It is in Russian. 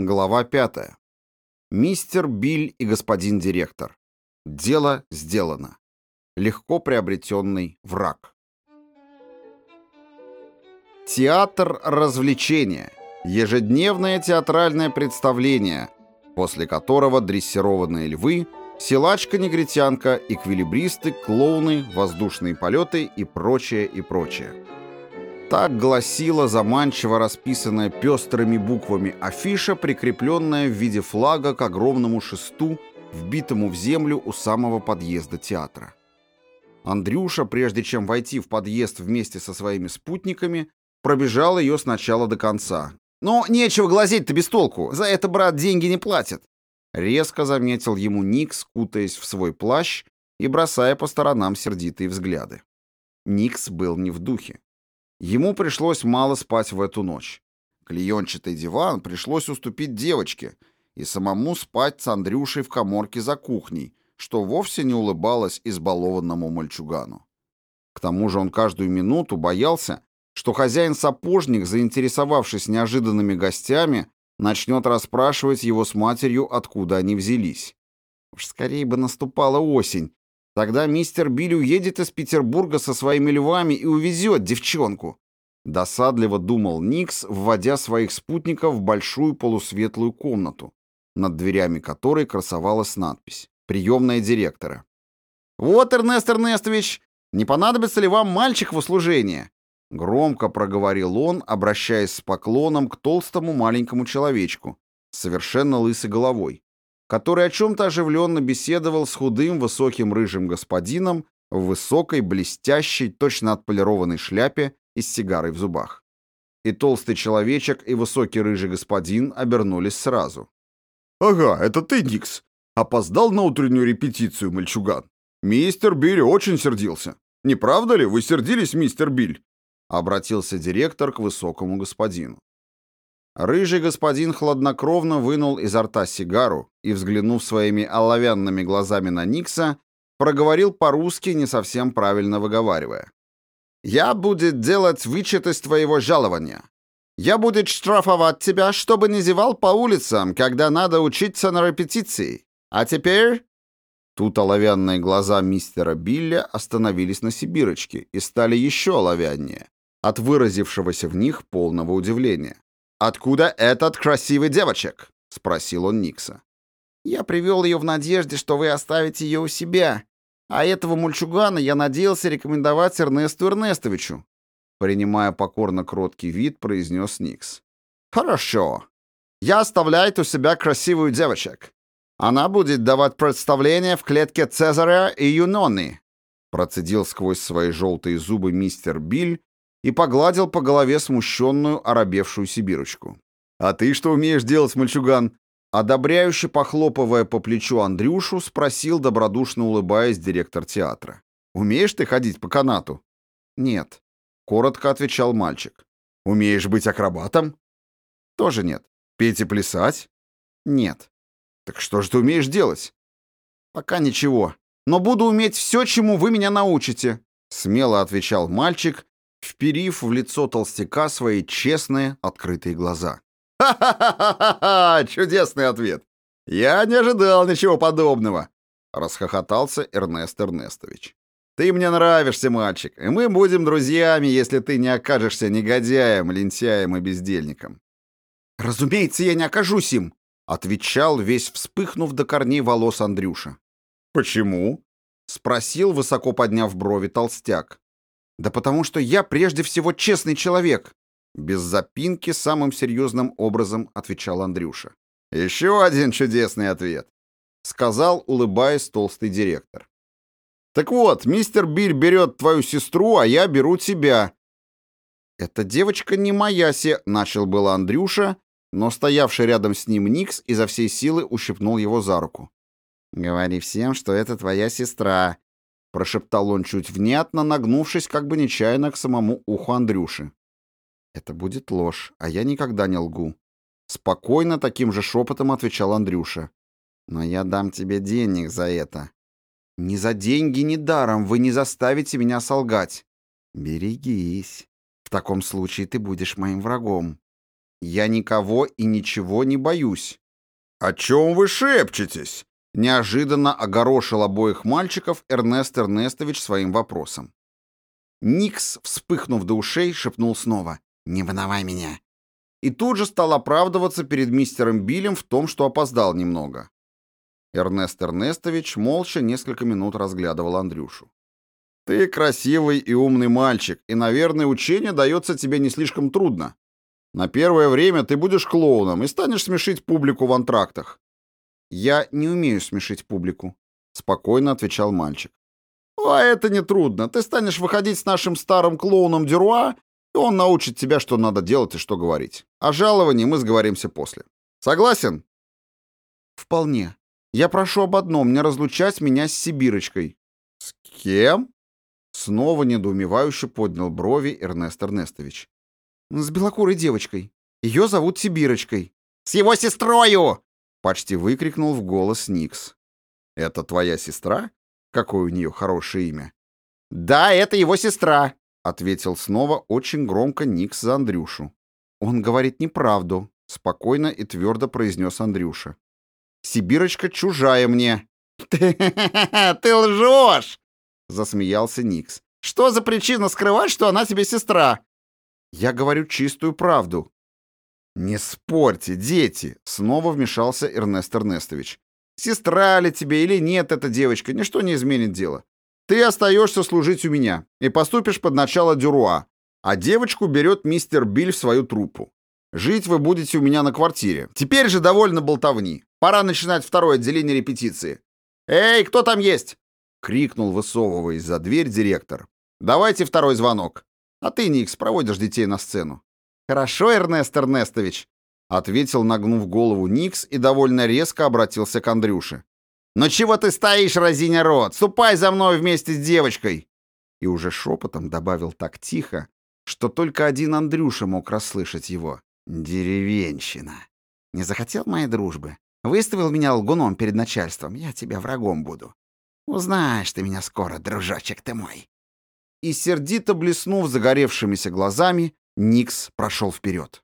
Глава 5. Мистер Биль и господин директор. Дело сделано. Легко приобретенный враг. Театр развлечения. Ежедневное театральное представление, после которого дрессированные львы, силачка-негритянка, эквилибристы, клоуны, воздушные полеты и прочее, и прочее. Так гласила заманчиво расписанная пестрыми буквами афиша, прикрепленная в виде флага к огромному шесту, вбитому в землю у самого подъезда театра. Андрюша, прежде чем войти в подъезд вместе со своими спутниками, пробежал ее сначала до конца. «Ну, нечего глазеть-то без толку, за это, брат, деньги не платят!» Резко заметил ему Никс, кутаясь в свой плащ и бросая по сторонам сердитые взгляды. Никс был не в духе. Ему пришлось мало спать в эту ночь. Клеенчатый диван пришлось уступить девочке и самому спать с Андрюшей в коморке за кухней, что вовсе не улыбалось избалованному мальчугану. К тому же он каждую минуту боялся, что хозяин-сапожник, заинтересовавшись неожиданными гостями, начнет расспрашивать его с матерью, откуда они взялись. Уж скорее бы наступала осень, Тогда мистер Билли уедет из Петербурга со своими львами и увезет девчонку. Досадливо думал Никс, вводя своих спутников в большую полусветлую комнату, над дверями которой красовалась надпись «Приемная директора». «Вот, Эрнест Эрнестович, не понадобится ли вам мальчик в услужение?» Громко проговорил он, обращаясь с поклоном к толстому маленькому человечку, совершенно лысой головой, который о чем-то оживленно беседовал с худым высоким рыжим господином в высокой, блестящей, точно отполированной шляпе и с сигарой в зубах. И толстый человечек, и высокий рыжий господин обернулись сразу. «Ага, это ты, Никс. Опоздал на утреннюю репетицию, мальчуган. Мистер Биль очень сердился. Не правда ли, вы сердились, мистер Биль?» Обратился директор к высокому господину. Рыжий господин хладнокровно вынул изо рта сигару и, взглянув своими оловянными глазами на Никса, проговорил по-русски, не совсем правильно выговаривая. «Я будет делать вычет из твоего жалования. Я будет штрафовать тебя, чтобы не зевал по улицам, когда надо учиться на репетиции. А теперь...» Тут оловянные глаза мистера Билля остановились на Сибирочке и стали еще оловяннее от выразившегося в них полного удивления. «Откуда этот красивый девочек?» — спросил он Никса. «Я привел ее в надежде, что вы оставите ее у себя, а этого мульчугана я надеялся рекомендовать Эрнесту Эрнестовичу», принимая покорно кроткий вид, произнес Никс. «Хорошо. Я оставляю у себя красивую девочек. Она будет давать представление в клетке Цезаря и Юноны», процедил сквозь свои желтые зубы мистер Биль, и погладил по голове смущенную, оробевшую сибирочку. «А ты что умеешь делать, мальчуган?» Одобряюще похлопывая по плечу Андрюшу, спросил, добродушно улыбаясь, директор театра. «Умеешь ты ходить по канату?» «Нет», — коротко отвечал мальчик. «Умеешь быть акробатом?» «Тоже нет». «Петь и плясать?» «Нет». «Так что же ты умеешь делать?» «Пока ничего. Но буду уметь все, чему вы меня научите», — смело отвечал мальчик вперив в лицо толстяка свои честные, открытые глаза. «Ха-ха-ха-ха! Чудесный ответ! Я не ожидал ничего подобного!» — расхохотался Эрнест Эрнестович. «Ты мне нравишься, мальчик, и мы будем друзьями, если ты не окажешься негодяем, лентяем и бездельником». «Разумеется, я не окажусь им!» — отвечал, весь вспыхнув до корней волос Андрюша. «Почему?» — спросил, высоко подняв брови толстяк. Да потому что я прежде всего честный человек. Без запинки самым серьезным образом отвечал Андрюша. Еще один чудесный ответ. Сказал, улыбаясь, толстый директор. Так вот, мистер Биль берет твою сестру, а я беру тебя. Эта девочка не моя се... Начал было Андрюша, но стоявший рядом с ним Никс изо всей силы ущипнул его за руку. «Говори всем, что это твоя сестра», прошептал он чуть внятно, нагнувшись как бы нечаянно к самому уху Андрюши. Это будет ложь, а я никогда не лгу. Спокойно таким же шепотом отвечал Андрюша. Но я дам тебе денег за это. Ни за деньги, ни даром вы не заставите меня солгать. Берегись. В таком случае ты будешь моим врагом. Я никого и ничего не боюсь. О чем вы шепчетесь? Неожиданно огорошил обоих мальчиков Эрнест Эрнестович своим вопросом. Никс, вспыхнув до ушей, шепнул снова «Не выдавай меня!» И тут же стал оправдываться перед мистером Биллем в том, что опоздал немного. Эрнест Эрнестович молча несколько минут разглядывал Андрюшу. «Ты красивый и умный мальчик, и, наверное, учение дается тебе не слишком трудно. На первое время ты будешь клоуном и станешь смешить публику в антрактах». «Я не умею смешить публику», — спокойно отвечал мальчик. «А это не трудно. Ты станешь выходить с нашим старым клоуном Дюруа, и он научит тебя, что надо делать и что говорить. О жаловании мы сговоримся после. Согласен?» «Вполне. Я прошу об одном — не разлучать меня с Сибирочкой». «С кем?» Снова недоумевающе поднял брови Эрнест Эрнестович. «С белокурой девочкой. Ее зовут Сибирочкой». «С его сестрою!» — почти выкрикнул в голос Никс. «Это твоя сестра? Какое у нее хорошее имя?» «Да, это его сестра», — ответил снова очень громко Никс за Андрюшу. «Он говорит неправду», — спокойно и твердо произнес Андрюша. «Сибирочка чужая мне». «Ты, ты лжешь!» засмеялся Никс. Что за причина скрывать, что она тебе сестра? Я говорю чистую правду. Не спорьте, дети, снова вмешался Эрнест Эрнестович. Сестра ли тебе или нет эта девочка, ничто не изменит дело. Ты остаешься служить у меня и поступишь под начало Дюруа, а девочку берет мистер Биль в свою труппу. Жить вы будете у меня на квартире. Теперь же довольно болтовни. Пора начинать второе отделение репетиции. Эй, кто там есть? — крикнул, высовываясь за дверь, директор. «Давайте второй звонок. А ты, Никс, проводишь детей на сцену». «Хорошо, Эрнест Эрнестович», — ответил, нагнув голову Никс и довольно резко обратился к Андрюше. «Ну чего ты стоишь, разиня рот? Ступай за мной вместе с девочкой!» И уже шепотом добавил так тихо, что только один Андрюша мог расслышать его. «Деревенщина! Не захотел моей дружбы? Выставил меня лгуном перед начальством, я тебя врагом буду. Узнаешь ты меня скоро, дружочек ты мой. И сердито блеснув загоревшимися глазами, Никс прошел вперед.